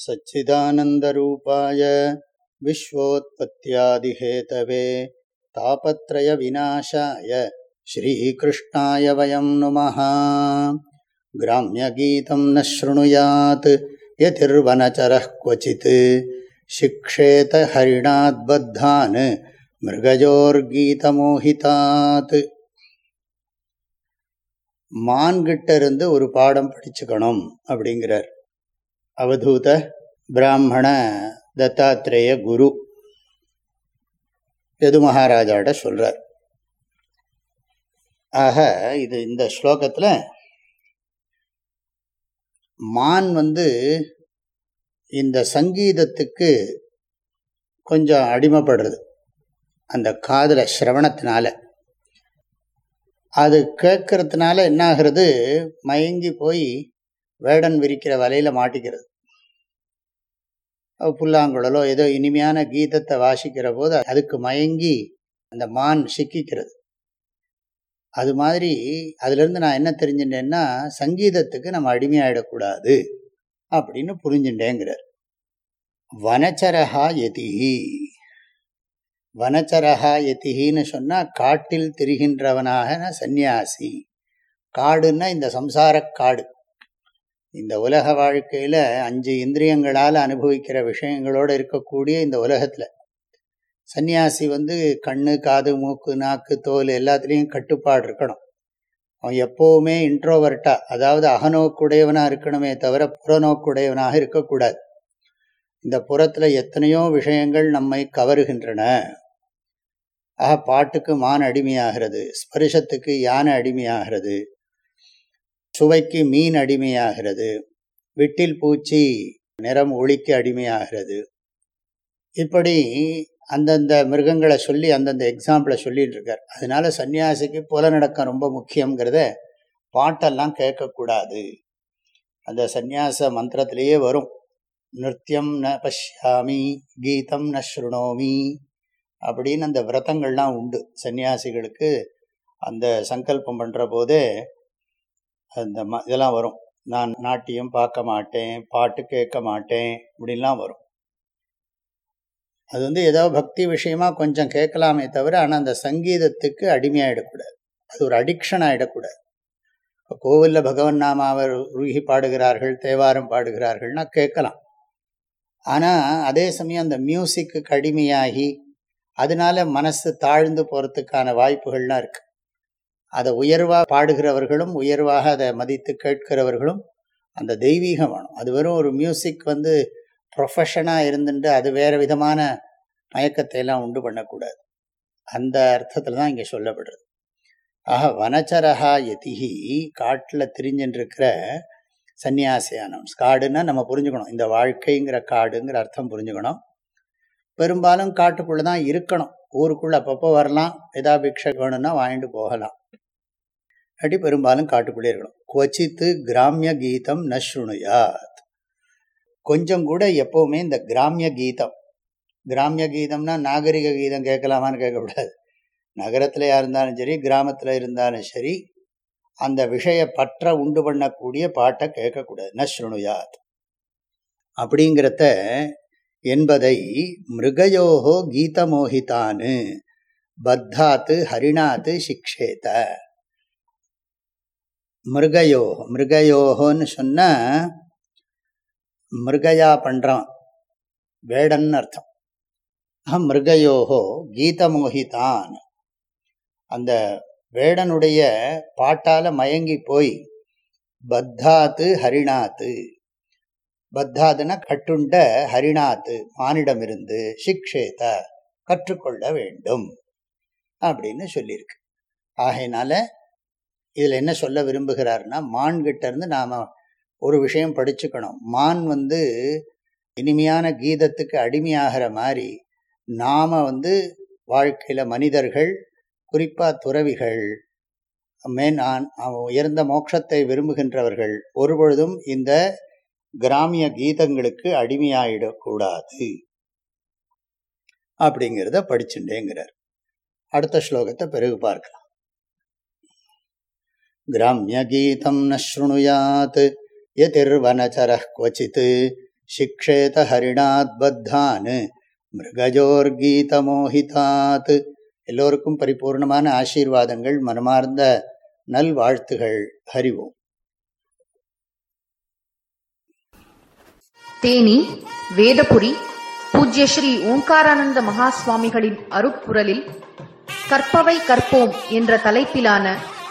सच्चिदानन्दरूपाय विश्वोत्पत्त्यादिहेतवे तापत्रयविनाशाय श्रीकृष्णाय वयं नुमः ग्राम्यगीतं न शृणुयात् यतिर्वनचरः क्वचित् शिक्षेत हरिणाद्बद्धान् மிருகஜோர்கீதமோகிதாத் மான்கிட்ட இருந்து ஒரு பாடம் படிச்சுக்கணும் அப்படிங்கிறார் அவதூத பிராமண தத்தாத்திரேய குரு. எது மகாராஜாட்ட சொல்கிறார் ஆக இது இந்த ஸ்லோகத்தில் மான் வந்து இந்த சங்கீதத்துக்கு கொஞ்சம் அடிமைப்படுறது. அந்த காதில் சிரவணத்தினால. அது கேட்கறதுனால என்னாகிறது? மயங்கி போய் வேடன் விரிக்கிற வலையில் மாட்டிக்கிறது. புல்லாங்குழலோ ஏதோ இனிமையான கீதத்தை வாசிக்கிற போது அதுக்கு மயங்கி அந்த மான் சிக்கிக்கிறது. அது மாதிரி அதுலேருந்து நான் என்ன தெரிஞ்சுட்டேன்னா சங்கீதத்துக்கு நம்ம அடிமையாயிடக்கூடாது அப்படின்னு புரிஞ்சுட்டேங்கிறார். வனச்சரஹா எதிஹி. வனச்சரஹா எத்திகின்னு சொன்னால் காட்டில் திரிகின்றவனாக சந்நியாசி. காடுன்னா இந்த சம்சார காடு. இந்த உலக வாழ்க்கையில் அஞ்சு இந்திரியங்களால் அனுபவிக்கிற விஷயங்களோடு இருக்கக்கூடிய இந்த உலகத்தில். சன்னியாசி வந்து கண்ணு காது மூக்கு நாக்கு தோல் எல்லாத்துலேயும் கட்டுப்பாடு இருக்கணும். அவன் எப்போவுமே இன்ட்ரோவர்ட்டாக அதாவது அகநோக்குடையவனாக இருக்கணுமே தவிர புறநோக்குடையவனாக இருக்கக்கூடாது. இந்த புறத்தில் எத்தனையோ விஷயங்கள் நம்மை கவருகின்றன. ஆக பாட்டுக்கு மான் அடிமையாகிறது ஸ்பரிசத்துக்கு யானை அடிமையாகிறது சுவைக்கு மீன் அடிமையாகிறது. விட்டில் பூச்சி நிறம் ஒளிக்கு அடிமையாகிறது. இப்படி அந்தந்த மிருகங்களை சொல்லி அந்தந்த எக்ஸாம்பிளை சொல்லிட்டு இருக்கார் அதனால சன்னியாசிக்கு புலநடக்கம் ரொம்ப முக்கியங்கிறத பாட்டெல்லாம் கேட்கக்கூடாது. அந்த சந்நியாச மந்திரத்திலேயே வரும். நிருத்தியம் ந பஷ்யாமி கீதம் ந ஸ்ருணோமி அப்படின்னு அந்த விரதங்கள்லாம் உண்டு. சன்னியாசிகளுக்கு அந்த சங்கல்பம் பண்ணுற போதே அந்த ம இதெல்லாம் வரும். நான் நாட்டியம் பார்க்க மாட்டேன் பாட்டு கேட்க மாட்டேன் இப்படின்லாம் வரும். அது வந்து ஏதோ பக்தி விஷயமா கொஞ்சம் கேட்கலாமே தவிர ஆனால் அந்த சங்கீதத்துக்கு அடிமையாகிடக்கூடாது அது ஒரு அடிக்ஷன் ஆகிடக்கூடாது இப்போ கோவிலில் பகவன் நாமாவை உருகி பாடுகிறார்கள் தேவாரம் பாடுகிறார்கள்னா கேட்கலாம். ஆனால் அதே சமயம் அந்த மியூசிக்கு அடிமையாகி அதனால மனசு தாழ்ந்து போகிறதுக்கான வாய்ப்புகள்லாம் இருக்குது அதை உயர்வாக பாடுகிறவர்களும் உயர்வாக அதை மதித்து கேட்கிறவர்களும் அந்த தெய்வீகம் வேணும். அது வெறும் ஒரு மியூசிக் வந்து ப்ரொஃபஷனாக இருந்துட்டு அது வேறு விதமான மயக்கத்தை எல்லாம் உண்டு பண்ணக்கூடாது. அந்த அர்த்தத்தில் தான் இங்கே சொல்லப்படுறது. ஆக வனச்சரஹா எதிகி காட்டில் திரிஞ்சின்றிருக்கிற சன்னியாசியானம் காடுன்னா நம்ம புரிஞ்சுக்கணும். இந்த வாழ்க்கைங்கிற காடுங்கிற அர்த்தம் புரிஞ்சுக்கணும். பெரும்பாலும் காட்டுக்குள்ளே தான் இருக்கணும். ஊருக்குள்ளே அப்பப்போ வரலாம். எதா பிக்ஷை வேணும்னா வாங்கிட்டு போகலாம். அப்படி பெரும்பாலும் காட்டுக்குள்ளே இருக்கணும். கொச்சித்து கிராமிய கீதம் நஸ்ருணுயாத் கொஞ்சம் கூட எப்போவுமே இந்த கிராமிய கீதம் கிராமிய கீதம்னா நாகரிக கீதம் கேட்கலாமான்னு கேட்கக்கூடாது. நகரத்தில் இருந்தாலும் சரி கிராமத்தில் இருந்தாலும் சரி அந்த விஷய பற்ற உண்டு பண்ணக்கூடிய பாட்டை கேட்கக்கூடாது. நஸ்ருணுயாத் அப்படிங்கிறத என்பதை மிருகயோகோ கீதமோகிதான்னு பத்தாத்து ஹரிணாத்து சிக்ஷேத. மிருகயோ மிருகயோகோன்னு சொன்ன மிருகயா பண்ணுறான் வேடன்னு அர்த்தம். அஹம் மிருகயோகோ கீதமோகிதான் அந்த வேடனுடைய பாட்டால் மயங்கி போய் பத்தாத்து ஹரிணாத்து பத்தாதுன்னா கட்டுண்ட ஹரிநாத்து மானிடமிருந்து சிக்ஷேத கற்றுக்கொள்ள வேண்டும். அப்படின்னு சொல்லியிருக்கு. ஆகையினால இதில் என்ன சொல்ல விரும்புகிறாருன்னா மான்கிட்டேருந்து நாம் ஒரு விஷயம் படிச்சுக்கணும். மான் வந்து இனிமையான கீதத்துக்கு அடிமையாகிற மாதிரி நாம் வந்து வாழ்க்கையில் மனிதர்கள் குறிப்பாக துறவிகள் மேன் உயர்ந்த மோட்சத்தை விரும்புகின்றவர்கள் ஒருபொழுதும் இந்த கிராமிய கீதங்களுக்கு அடிமையாயிடக்கூடாது. அப்படிங்கிறத படிச்சுட்டேங்கிறார். அடுத்த ஸ்லோகத்தை பிறகு பார்க்கலாம். கிராமிய கீதம் ந ஸ்ருணுயாத் யதிர்வனச்சர क्वचित् சிக்ஷேத ஹரிணாத் பத்தான் மிருகஜோர்கீதமோஹிதாத் எல்லோருக்கும் பரிபூர்ணமான ஆசீர்வாதங்கள் மனமார்ந்த நல்வாழ்த்துகள் ஹரிவோம் தேனி வேதபுரி பூஜ்ய ஸ்ரீ ஓங்காரானந்த மகா சுவாமிகளின் அருப்புரலில் கற்பவை கற்போம் என்ற தலைப்பிலான